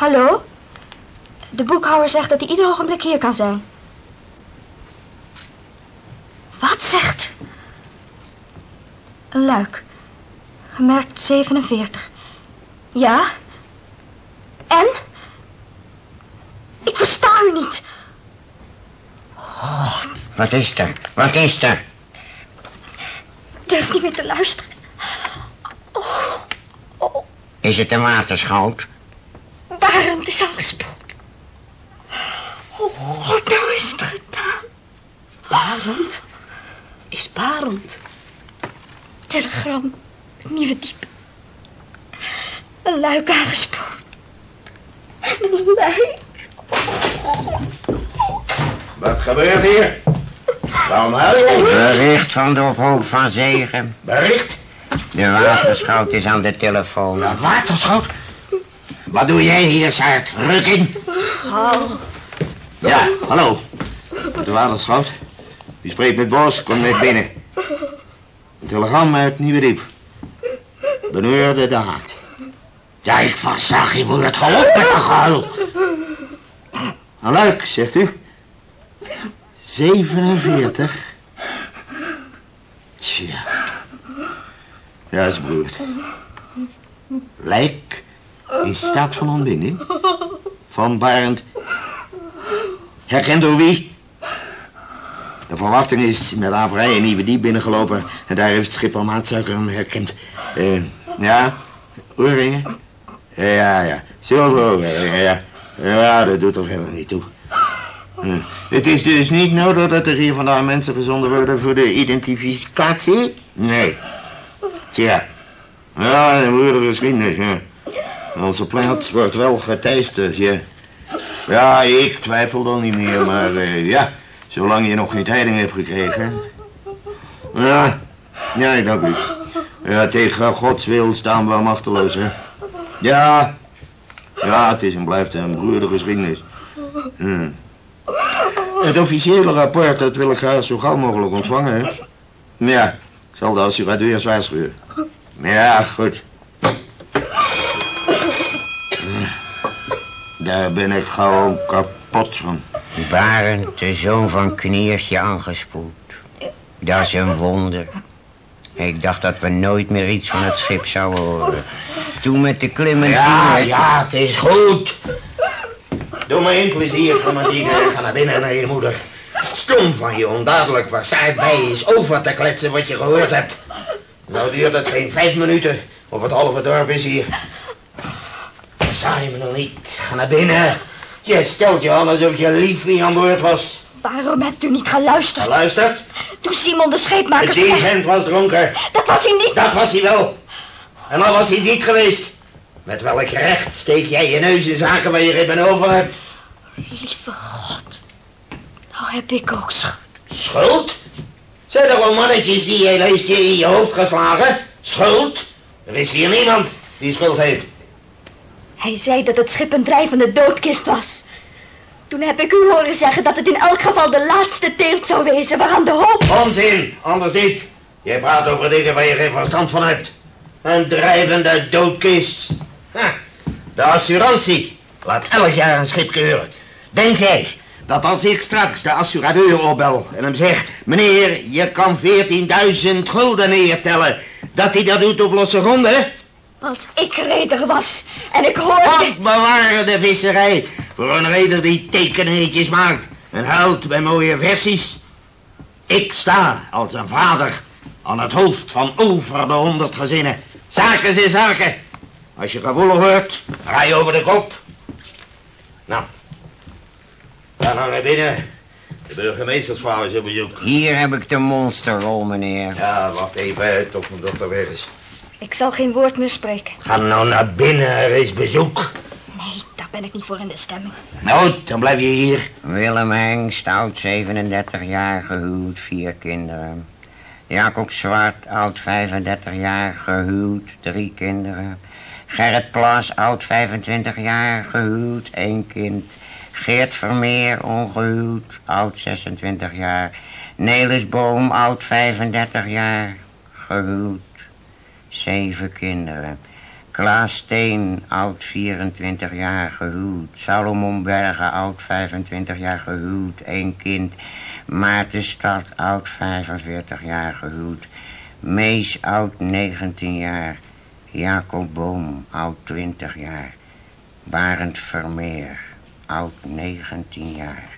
Hallo? De boekhouder zegt dat hij ieder ogenblik hier kan zijn. Wat zegt u? Een luik. Gemerkt 47. Ja? En? Ik versta u niet. Wat is er? Wat is er? Ik durf niet meer te luisteren. Oh, oh, Is het een waterschoot? Barend is aangespoeld. Oh, wat nou is het gedaan? Barend? Is Barend? Telegram, nieuwe diep. Een luik aangespoeld. Een luik. Wat gebeurt hier? Waarom huil je? Bericht van de ophoop van Zegen. Bericht? De waterschout is aan de telefoon. Een waterschoot? Wat doe jij hier, Saart? Ruk in. Ja, hallo. De waterschout. Die spreekt met Bos, komt net binnen. Een telegram uit Nieuwe Diep. Beneurde de haat. Ja, ik verzag je woord. Hou op met de gehuil. Een luik, zegt u? 47. Tja. Ja, is beroerd. Lijk in staat van ontbinding. Van Barend. Herkend door wie? De verwachting is met averij een nieuwe diep binnengelopen. En daar heeft schipper Maatsuiker hem herkend. Eh, ja, oorringen? Ja, ja. Zilveroorringen, ja. Ja, dat doet er verder niet toe. Hm. Het is dus niet nodig dat er hier vandaan mensen gezonden worden voor de identificatie? Nee. Tja. Ja, een moeilijke geschiedenis, ja. Onze plaats wordt wel geteisterd, ja. Ja, ik twijfel dan niet meer, maar eh, ja, zolang je nog geen tijding hebt gekregen. Ja, ja, dank u. Ja, tegen Gods wil staan we machteloos, hè. Ja, ja, het is en blijft een broerde geschiedenis. Hm. Het officiële rapport, dat wil ik graag zo gauw mogelijk ontvangen, hè. Ja, ik zal de assuradeurs waarschuwen. Ja, goed. Daar ben ik gauw kapot van. Barend, de zoon van Kniertje, aangespoeld. Dat is een wonder. Ik dacht dat we nooit meer iets van het schip zouden horen. Toen met de Clementine... Ja, ja, het is goed. Doe me één plezier, Clementine. Ga naar binnen naar je moeder. Stom van je om dadelijk waar Saart bij is over te kletsen wat je gehoord hebt. Nou duurt het geen vijf minuten of het halve dorp is hier. Nog niet. Ga naar binnen. Je stelt je aan alsof je lief wie aan boord was. Waarom hebt u niet geluisterd? Geluisterd? Toen Simon de scheepmaker zei... dirigent was dronken. Dat was hij niet. Dat was hij wel. En al was hij niet geweest. Met welk recht steek jij je neus in zaken waar je geen ben over hebt? Lieve God. Nou heb ik ook schuld. Schuld? Zijn er romannetjes die je leest je in je hoofd geslagen? Schuld? Er is hier niemand die schuld heeft. Hij zei dat het schip een drijvende doodkist was. Toen heb ik u horen zeggen dat het in elk geval de laatste teelt zou wezen waaraan de hoop... Onzin, anders niet. Jij praat over dingen waar je geen verstand van hebt. Een drijvende doodkist. Ha, de assurantie laat elk jaar een schip keuren. Denk jij dat als ik straks de assuradeur opbel en hem zeg... meneer, je kan 14.000 gulden neertellen... dat hij dat doet op losse gronden? Als ik reder was en ik hoorde... God bewaren de visserij voor een reder die tekeningetjes maakt... en huilt bij mooie versies. Ik sta als een vader aan het hoofd van over de honderd gezinnen. Zaken zijn zaken. Als je gevoelig wordt, ga je over de kop. Nou, ga dan naar binnen. De burgemeestersvrouw is op bezoek. Hier heb ik de monsterrol, meneer. Ja, wacht even tot mijn dochter weg is. Ik zal geen woord meer spreken. Ga nou naar binnen, er is bezoek. Nee, daar ben ik niet voor in de stemming. Nou, dan blijf je hier. Willem Hengst, oud 37 jaar, gehuwd, vier kinderen. Jacob Zwart, oud 35 jaar, gehuwd, drie kinderen. Gerrit Plas, oud 25 jaar, gehuwd, één kind. Geert Vermeer, ongehuwd, oud 26 jaar. Nelis Boom, oud 35 jaar, gehuwd, zeven kinderen. Klaas Steen, oud 24 jaar gehuwd. Salomon Bergen, oud 25 jaar gehuwd. één kind. Maarten Stad, oud 45 jaar gehuwd. Mees, oud 19 jaar. Jacob Boom, oud 20 jaar. Barend Vermeer, oud 19 jaar.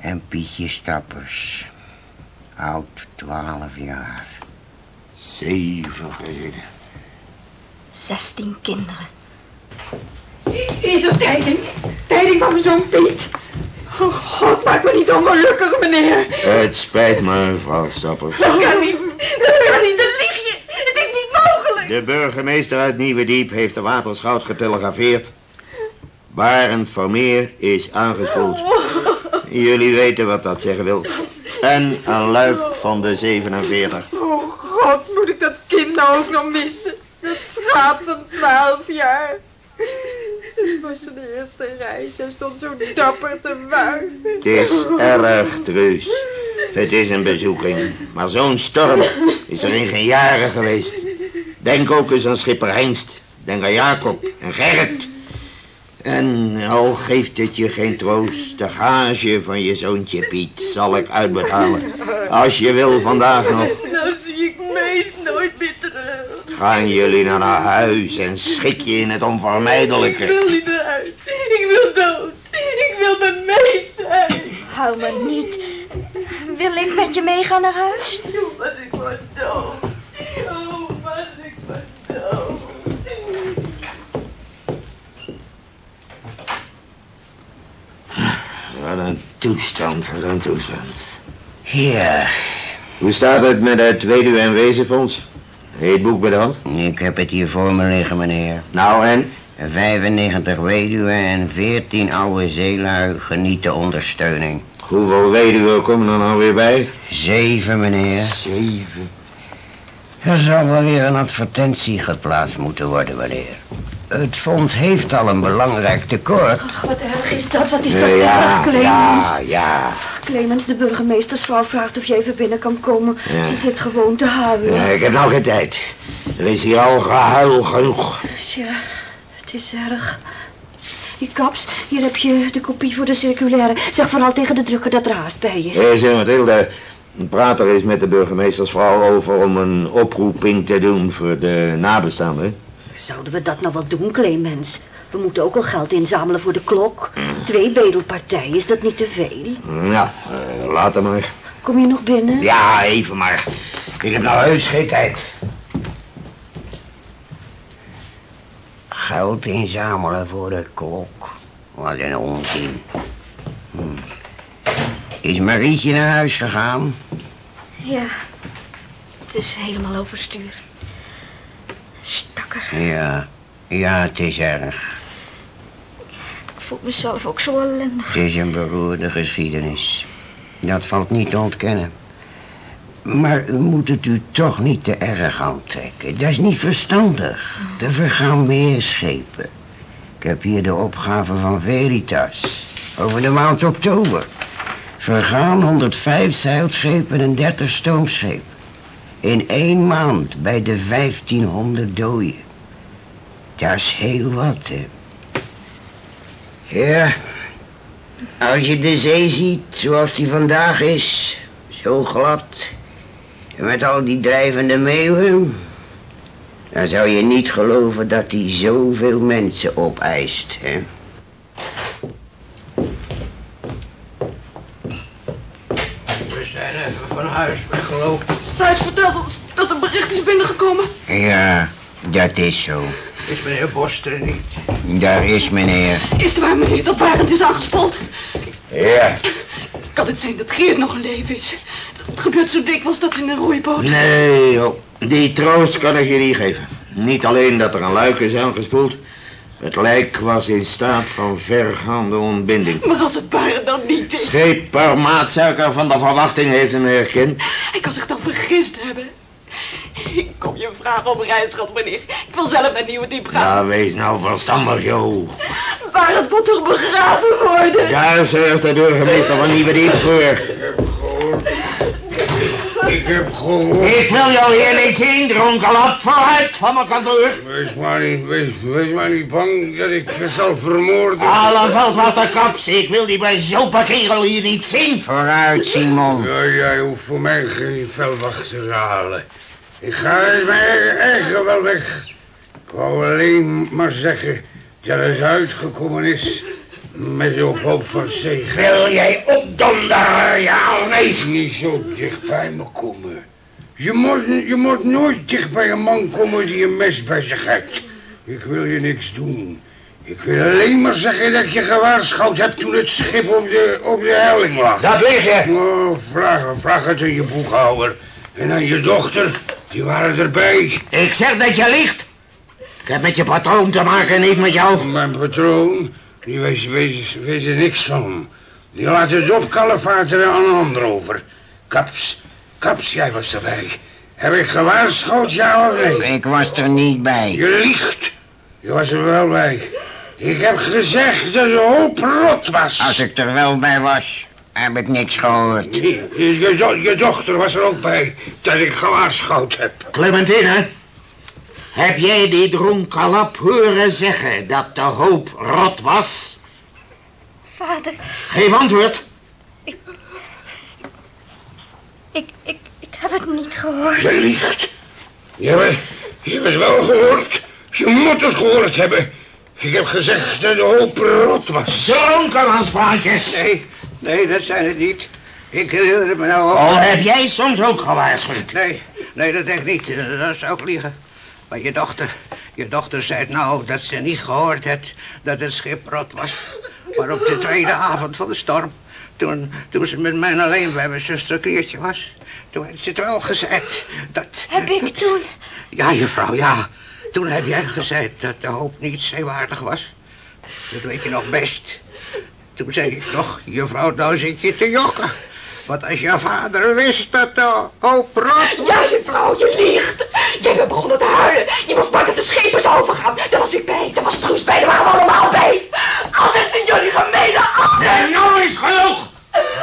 En Pietje Stappers, oud 12 jaar. Zeven vrede. Zestien kinderen. Is er tijding? Tijding van mijn zoon Piet? Oh god, maak me niet ongelukkig, meneer. Het spijt me, mevrouw Stappers. Dat kan niet. Dat kan niet. Dat lieg je. Het is niet mogelijk. De burgemeester uit Nieuwe Diep heeft de waterschout getelegrafeerd. Barend Vermeer is aangespoeld. Jullie weten wat dat zeggen wil. En een luik van de 47. Oh god, moet ik dat kind nou ook nog missen? Dat schaap van twaalf jaar. Het was de eerste reis. Hij stond zo dapper te wuiven. Het is erg truus. Het is een bezoeking. Maar zo'n storm is er in geen jaren geweest. Denk ook eens aan schipper Hengst. Denk aan Jacob en Gerrit. En al geeft het je geen troost, de gage van je zoontje Piet zal ik uitbetalen. Als je wil vandaag nog. Gaan jullie naar naar huis en schik je in het Ik onvermijdelijke. wil niet naar huis. Ik wil dood. Ik wil bij Mees zijn. Hou me niet. Wil ik met je meegaan naar huis? Oh, was ik maar dood. Oh, was ik maar dood. Wat een toestand, wat een toestand. Ja, Hoe staat het met het weduwe- en wezenfonds? Heet boek bij de hand? ik heb het hier voor me liggen, meneer. Nou en? 95 weduwen en 14 oude zeelui genieten ondersteuning. Hoeveel weduwen komen er nou weer bij? Zeven, meneer. Zeven. Er zal wel weer een advertentie geplaatst moeten worden, meneer. Het fonds heeft al een belangrijk tekort. Ach, wat erg is dat? Wat is dat ja, erg, Clemens? ja, ja. Clemens, de burgemeestersvrouw vraagt of je even binnen kan komen. Ja. Ze zit gewoon te huilen. Ja, Ik heb nou geen tijd. Er is hier al gehuil genoeg. Ja, het is erg. Die kaps, hier heb je de kopie voor de circulaire. Zeg vooral tegen de drukker dat er haast bij is. Hé, zeg Mathilde. Praat er eens met de burgemeestersvrouw over om een oproeping te doen voor de nabestaanden. Zouden we dat nou wel doen, Clemens? We moeten ook al geld inzamelen voor de klok. Twee bedelpartijen, is dat niet te veel? Nou, eh, laat hem maar. Kom je nog binnen? Ja, even maar. Ik heb nou heus geen tijd. Geld inzamelen voor de klok. Wat een onzin. Hm. Is Marietje naar huis gegaan? Ja. Het is helemaal overstuur. Ja, ja, het is erg. Ik voel mezelf ook zo ellendig. Het is een beroerde geschiedenis. Dat valt niet te ontkennen. Maar u moet het u toch niet te erg aantrekken. Dat is niet verstandig. Er vergaan meer schepen. Ik heb hier de opgave van Veritas. Over de maand oktober. Vergaan 105 zeilschepen en 30 stoomschepen. In één maand bij de 1500 doden. Dat is heel wat, hè. Ja, als je de zee ziet zoals die vandaag is, zo glad, en met al die drijvende meeuwen, dan zou je niet geloven dat die zoveel mensen opeist, hè? We zijn even van huis weggelopen. Sijs vertelt ons dat er bericht is binnengekomen. Ja, dat is zo. Is meneer Bos er niet? Daar is meneer. Is het waar, meneer, dat Barend is aangespoeld? Ja. Kan het zijn dat Geert nog in leven is? Het gebeurt zo dikwijls dat ze in een roeiboot... Nee, joh. Die troost kan ik je niet geven. Niet alleen dat er een luik is aangespoeld. Het lijk was in staat van vergaande ontbinding. Maar als het Barend dan niet is... Scheper maatsuiker van de verwachting heeft hem herkend. Hij kan zich dan vergist hebben. Ik kom je vragen om reisschat, meneer. Ik wil zelf naar Nieuwe Diep gaan. Ja, wees nou verstandig, joh. Barend moet toch begraven worden? Daar zorgt de burgemeester van Nieuwe Diep voor. Ik heb gehoord. Ik wil jou hier niet zien, dronkenlap. Vooruit van mijn kantoor. Wees maar niet, wees, wees maar niet bang dat ik je zal vermoorden. Alle valt wat de kaps. Ik wil die bezopen kerel hier niet zien. Vooruit, Simon. Ja, jij hoeft voor mij geen veldwacht te halen. Ik ga uit mijn eigen wel weg. Ik wou alleen maar zeggen dat het uitgekomen is met de hoop van zegen. Wil jij opdonderen, ja of nee? Niet zo dicht bij me komen. Je moet, je moet nooit dicht bij een man komen die een mes bij zich heeft. Ik wil je niks doen. Ik wil alleen maar zeggen dat ik je gewaarschuwd heb toen het schip op de, op de helling lag. Dat weet je. Oh, vraag, vraag het aan je boekhouder. En aan je dochter, die waren erbij. Ik zeg dat je liegt. Ik heb met je patroon te maken, niet met jou. Mijn patroon, die weet, weet, weet er niks van. Die laat het opkalevateren aan een ander over. Kaps, Kaps, jij was erbij. Heb ik gewaarschuwd, ja of nee? Ik was er niet bij. Je liegt. Je was er wel bij. Ik heb gezegd dat het hoop rot was. Als ik er wel bij was, heb ik niks gehoord. Je, je, do- je dochter was er ook bij dat ik gewaarschuwd heb. Clementine, heb jij die dronkenlap horen zeggen dat de hoop rot was? Vader, Geef antwoord. ik, ik, ik heb het niet gehoord. Je liegt. Je hebt, je hebt het wel gehoord. Je moet het gehoord hebben. Ik heb gezegd dat de hoop rot was. Dronkenmanspraatjes. Nee, nee, dat zijn het niet. Ik herinner me nou ook. Oh, heb jij soms ook gewaarschuwd? Nee, nee, dat denk ik niet. Eh, Dat zou ik liegen. Maar je dochter, je dochter zei nou dat ze niet gehoord had dat het schip rot was. Maar op de tweede avond van de storm, toen, toen ze met mij alleen bij mijn zuster Kleertje was, toen heeft ze het wel gezegd dat... Heb ik toen? Ja, juffrouw, ja. Toen heb jij gezegd dat de hoop niet zeewaardig was. Dat weet je nog best. Toen zei ik nog, juffrouw, nou zit je te jokken. Want als je vader wist dat de hoop rot Ja, juffrouw, je liegt. Jij bent begonnen te huilen. Je was bang dat de schepen zou overgaan. Daar was ik bij. Daar was Truus bij. Daar waren we allemaal bij. Altijd zijn jullie gemene. En nou is genoeg.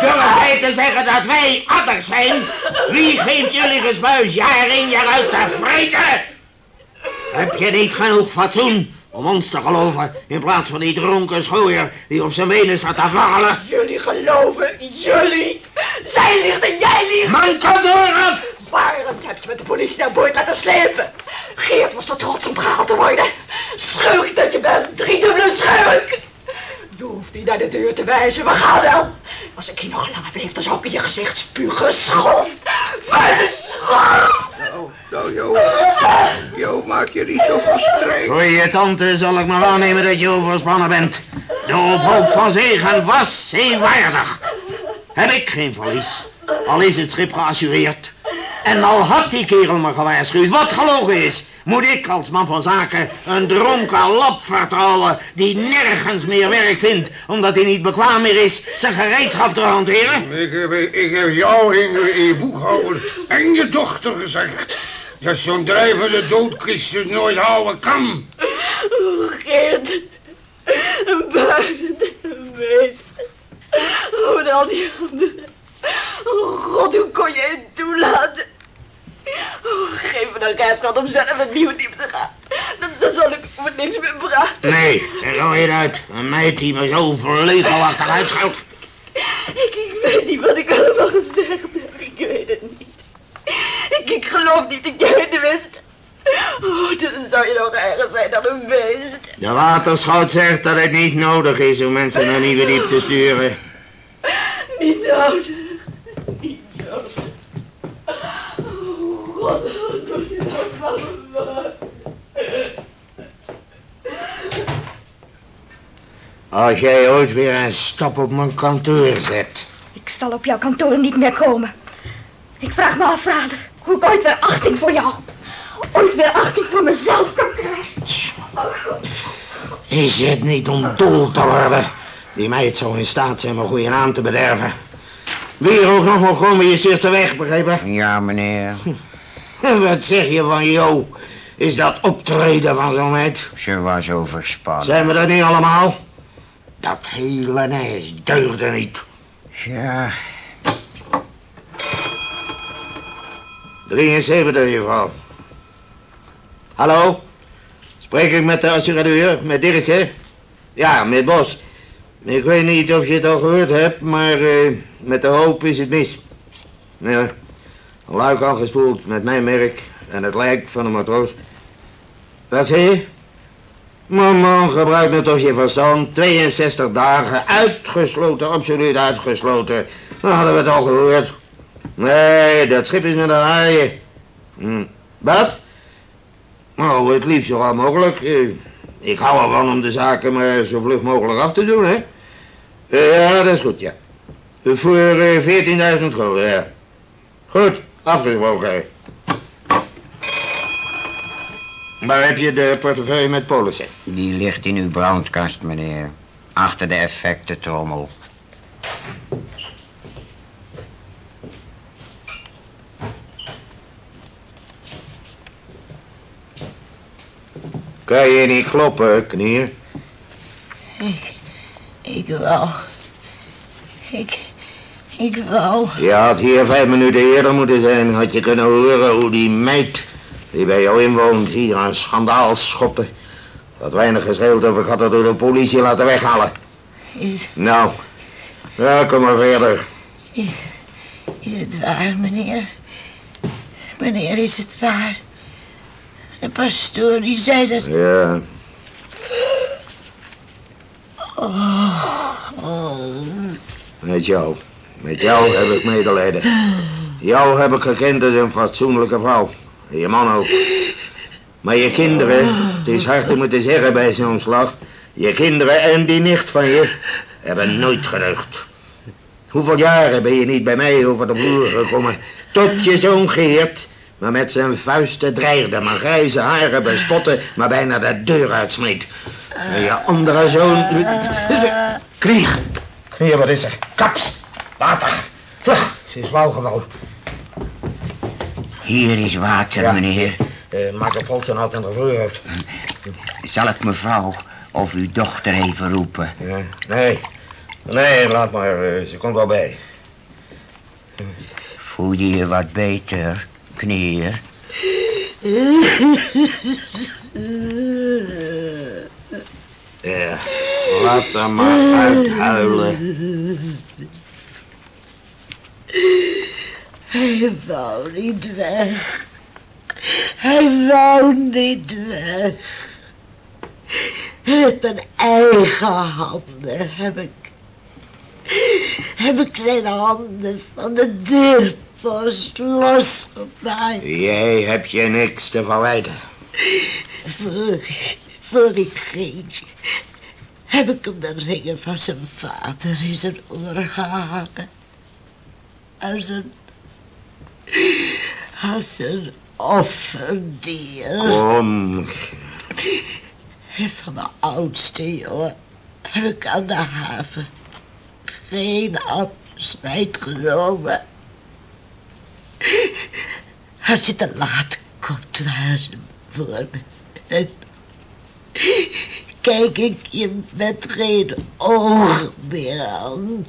Durf jij te zeggen dat wij adders zijn? Wie geeft jullie gesbuis jaar in jaar uit te vreten? Heb je niet genoeg fatsoen om ons te geloven... in plaats van die dronken schooier die op zijn benen staat te waggelen? Jullie geloven. Jullie. Zij liegt en jij liegt. Man, kantoor af! Barend heb je met de politie naar boord laten slepen. Geert was te trots om gehaald te worden. Schurk dat je bent, driedubbele schurk. Je hoeft niet naar de deur te wijzen, we gaan wel. Als ik hier nog langer bleef, dan zou ik in je gezicht spugen. Schoft, vuile schoft. Nou, nou, Jo. Jo, maak je niet zo verstrekt. Voor je tante zal ik maar aannemen dat je overspannen bent. De ophoop van zegen was zeewaardig. Heb ik geen verlies. Al is het schip geassureerd. En al had die kerel me gewaarschuwd, wat gelogen is... moet ik als man van zaken een dronken lap vertrouwen... die nergens meer werk vindt... omdat hij niet bekwaam meer is zijn gereedschap te hanteren? Ik heb, ik heb jou in, je- in je boekhouder en je dochter gezegd... dat zo'n drijvende doodkist het nooit houden kan. Geert. Buiten. Wees. Oh, en al die anderen. Oh, God, hoe kon je het toelaten? Oh, geef me een reisgeld om zelf het nieuw diep te gaan. Dan, dan zal ik voor niks meer praten. Nee, gooi het uit. Een meid die me zo verlegelachtig uitscheldt. Ik, ik weet niet wat ik allemaal gezegd heb. Ik weet het niet. Ik, ik geloof niet dat jij het wist. Oh, dus dan zou je nog erger zijn dan een beest. De waterschout zegt dat het niet nodig is om mensen naar nieuwe diep te sturen. Niet nodig. Niet nodig. Oh, God, wat doet hij nou van me? Als jij ooit weer een stap op mijn kantoor zet. Ik zal op jouw kantoor niet meer komen. Ik vraag me af, vader, hoe ik ooit weer achting voor jou, ooit weer achting voor mezelf kan krijgen. Is het niet om dol te worden? Die meid zou in staat zijn mijn goede naam te bederven. Wie er ook nog mag komen, je stuurt ze weg, begrepen? Ja, meneer. Wat zeg je van Jo? Is dat optreden van zo'n meid? Ze was overspannen. Zijn we dat niet allemaal? Dat hele nest deugde niet. Ja. 73, juffrouw. Hallo? Spreek ik met de assureur, met Dirkje? Ja, met Bos. Ik weet niet of je het al gehoord hebt, maar eh, met de hoop is het mis. Ja, een luik afgespoeld met mijn merk en het lijk van een matroos. Wat zie je? Man, man, gebruik nou toch je verstand. 62 dagen, uitgesloten, absoluut uitgesloten. Dan hadden we het al gehoord. Nee, dat schip is met een haaien. Hm. Wat? Nou, het liefst zo gauw mogelijk. Eh, Ik hou ervan om de zaken maar zo vlug mogelijk af te doen, hè. Eh, Ja, dat is goed, ja. Voor eh, 14.000 gulden, ja. Goed, afgesproken. Waar heb je de portefeuille met polissen? Die ligt in uw brandkast, meneer. Achter de effectentrommel. Kan je niet kloppen, knier? Ik wou. Ik. Ik wou. Je had hier vijf minuten eerder moeten zijn. Had je kunnen horen hoe die meid die bij jou inwoont hier aan schandaal schopte. Dat weinig gescheeld of ik had het door de politie laten weghalen. Is, Nou, ja, kom maar verder. is het waar, meneer? Meneer, is het waar? De pastoor die zei dat. Ja, met jou. Met jou heb ik medelijden. Jou heb ik gekend als een fatsoenlijke vrouw. En je man ook. Maar je kinderen, het is hard om het te zeggen bij zo'n slag. Je kinderen en die nicht van je hebben nooit gedeugd. Hoeveel jaren ben je niet bij mij over de vloer gekomen? Tot je zoon Geert, maar met zijn vuisten dreigde, mijn grijze haren bespotte, maar bijna de deur uitsmeet. En je andere zoon... Krieg! Hier, wat is er? Kaps! Water! Vlug! Ze is flauw gevallen. Hier is water, Ja. meneer. Eh, maak de polsen uit aan de voorhoofd. Zal ik mevrouw of uw dochter even roepen? Ja, nee. Nee, laat maar. eh, ze komt wel bij. Voel je je wat beter, knieën? Ja, laat haar maar uithuilen. Hij wou niet weg. Hij wou niet weg. Met mijn eigen handen heb ik... heb ik zijn handen van de deurpost losgemaakt. Jij hebt je niks te verwijten. Voor, voor ik ging, heb ik hem de ringen van zijn vader in zijn oor gehangen. Als een, als een offerdier. Kom. En van mijn oudste jongen heb ik aan de haven geen afscheid genomen. Als je te laat komt, ze voor me. En kijk ik je met geen oog meer aan.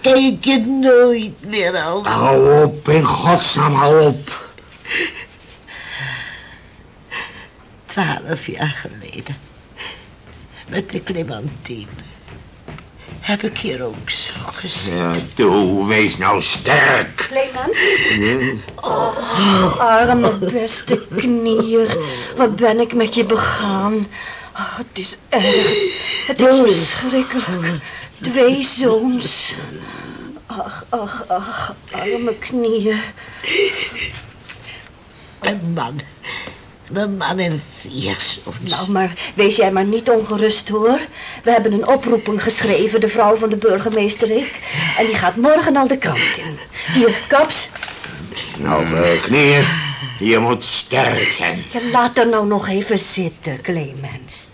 Kijk ik je nooit meer aan. Hou op, in godsnaam, hou op. Twaalf jaar geleden, met de Clementine, heb ik hier ook zo gezien. Ja, toe, wees nou sterk. Clemens? Oh, arme beste knieën. Wat ben ik met je begaan? Ach, het is erg. Het is verschrikkelijk. Twee zoons. Ach, ach, ach, arme knieën. Mijn man, mijn man en vier zoons. Nou, maar wees jij maar niet ongerust, hoor. We hebben een oproeping geschreven, de vrouw van de burgemeester ik. En die gaat morgen al de krant in. Hier, Kaps, Nou, eh, knieën, je moet sterk zijn. Ja, laat er nou nog even zitten, Clemens.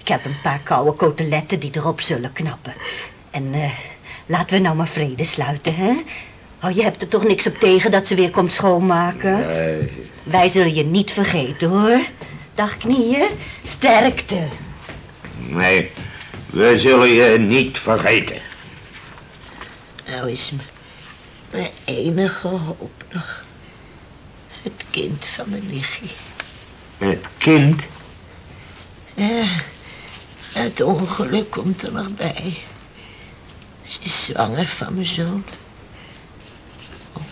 Ik heb een paar koude koteletten die erop zullen knappen. En eh, laten we nou maar vrede sluiten, hè? Oh, je hebt er toch niks op tegen dat ze weer komt schoonmaken? Wij zullen je niet vergeten, hoor. Dag, knieën. Sterkte. Nee, we zullen je niet vergeten. Nou is, Mijn enige hoop nog. Het kind van mijn nichtje. Het kind? Ja, het ongeluk komt er nog bij. Ze is zwanger van mijn zoon.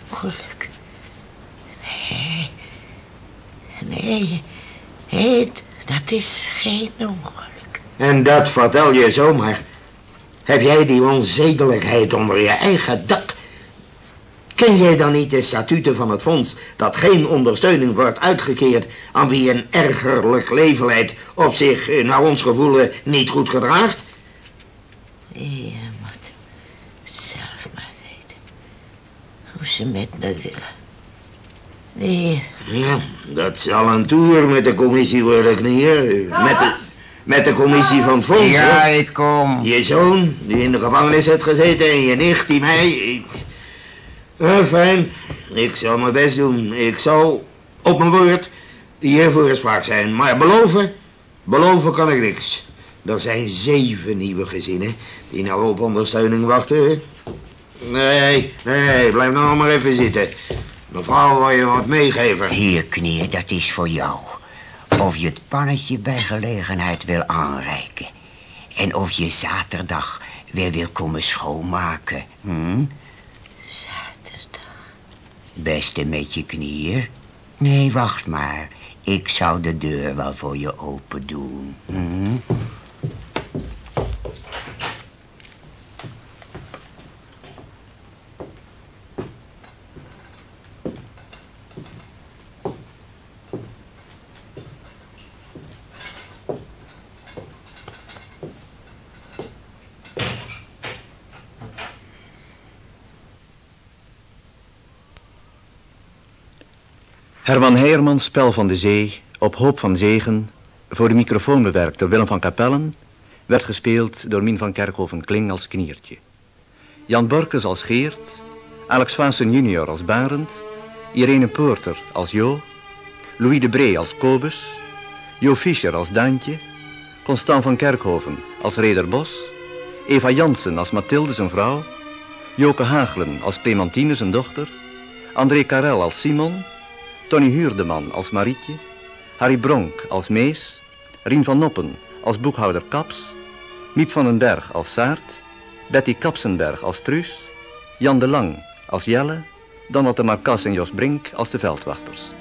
Ongeluk. Nee. Nee. Nee, dat is geen ongeluk. En dat vertel je zomaar. Heb jij die onzedelijkheid onder je eigen dak? Ken jij dan niet de statuten van het fonds dat geen ondersteuning wordt uitgekeerd aan wie een ergerlijk leven leidt of zich eh, naar ons gevoelen niet goed gedraagt? Je moet zelf maar weten hoe ze met me willen. Nee, Ja, dat zal een toer met de commissie worden, knieën. Met de, met de commissie van het fonds. Ja, ik kom. Je zoon, die in de gevangenis heeft gezeten, en je nicht, die mij... Eh, fijn, ik zal mijn best doen. Ik zal, op mijn woord, hier voorgespraakt zijn. Maar beloven, beloven kan ik niks. Er zijn zeven nieuwe gezinnen die nou op ondersteuning wachten. Nee, nee, blijf nou nog maar even zitten. Mevrouw, wil je wat meegeven? Hier, knieën, dat is voor jou. Of je het pannetje bij gelegenheid wil aanreiken. En of je zaterdag weer wil komen schoonmaken. Hm? zaterdag. Beste met je knieën. Nee, wacht maar. Ik zal de deur wel voor je open doen. Hm? Heijermans Spel van de Zee, op hoop van zegen, voor de microfoon bewerkt door Willem van Kapellen, werd gespeeld door Mien van Kerkhoven-Kling als kniertje. Jan Borkes als Geert, Alex Vaassen junior als Barend, Irene Poorter als Jo, Louis de Bree als Kobus, Jo Fischer als Daantje, Constant van Kerkhoven als Reder Bos, Eva Jansen als Mathilde zijn vrouw, Joke Hagelen als Clementine zijn dochter, André Karel als Simon, Tony Huurdeman als Marietje, Harry Bronk als Mees, Rien van Noppen als boekhouder Kaps, Miep van den Berg als Saart, Betty Kapsenberg als Truus, Jan de Lang als Jelle, Donald de Marcas en Jos Brink als de veldwachters.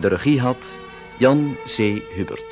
De regie had Jan C. Hubert.